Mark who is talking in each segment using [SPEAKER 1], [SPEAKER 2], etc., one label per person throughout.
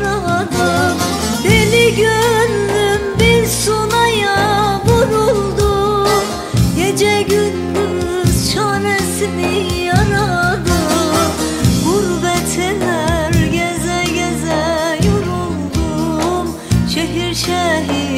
[SPEAKER 1] aradım Deli bir sunaya vuruldu. Gece gündüz çaresini aradım Gurbet eller geze geze yoruldum. Şehir şehir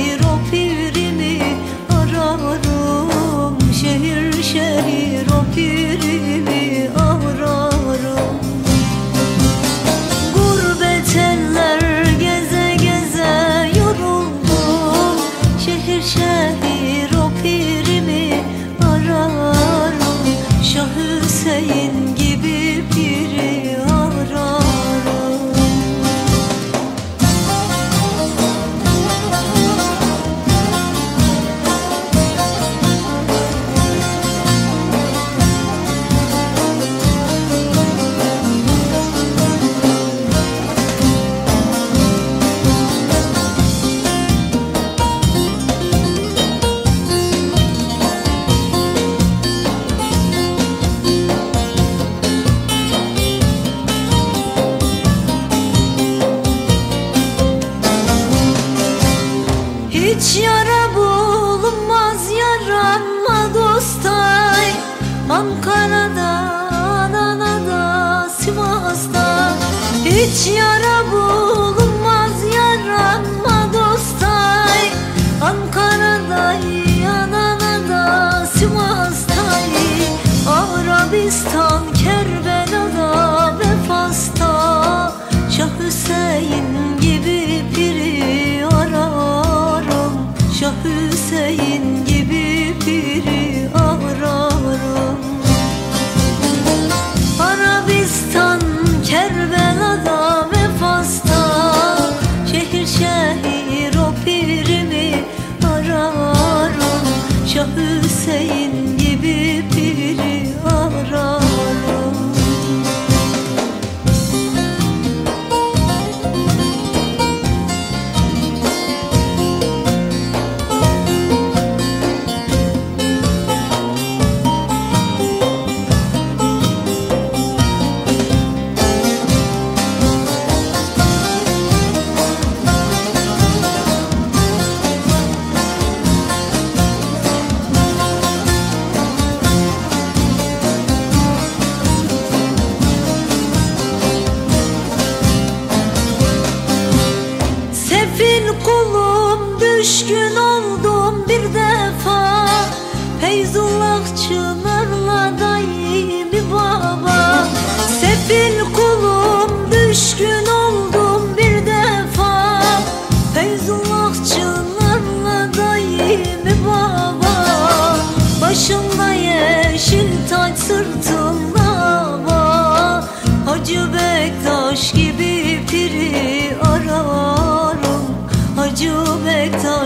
[SPEAKER 1] Ankara'da, Adana'da, Sivas'ta Hiç yara bulunmaz yaranma dostay. Ankara'da, Adana'da, Sivas'ta Arabistan, Kerbela'da ve Fas'ta Şah Hüseyin gibi biri ararım Şah Hüseyin Hüseyin gibi biri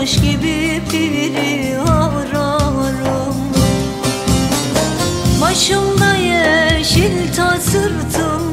[SPEAKER 1] taş gibi biri ararım Başımda yeşil ta sırtım